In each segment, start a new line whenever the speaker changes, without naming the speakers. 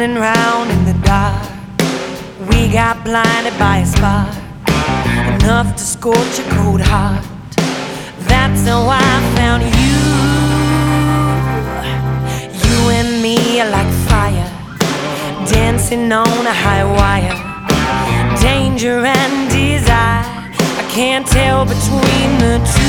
tumbling round in the dark. We got blinded by a spark, enough to scorch a cold heart. That's how I found you. You and me are like fire, dancing on a high wire. Danger and desire, I can't tell between the two.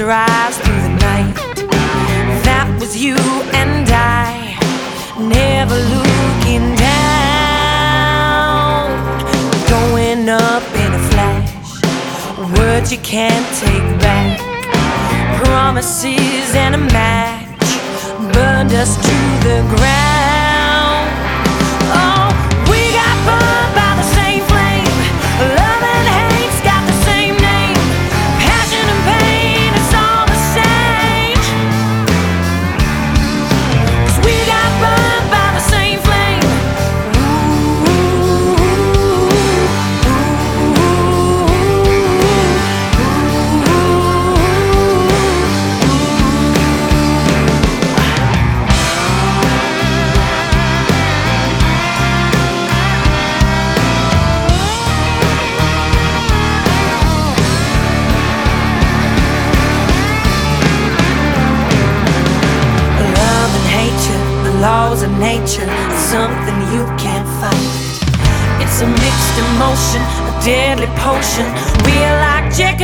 Ashes rise through the night. That was you and I, never looking down, going up in a flash. Words you can't take back, promises and a match burned us to the ground. Nature, something you can't fight. It's a mixed emotion, a deadly potion. We're like Hyde.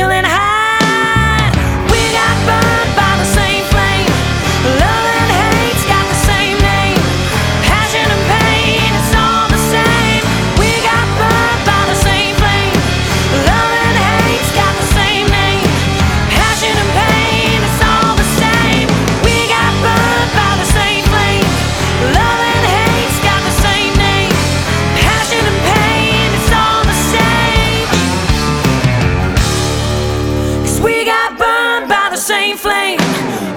same flame.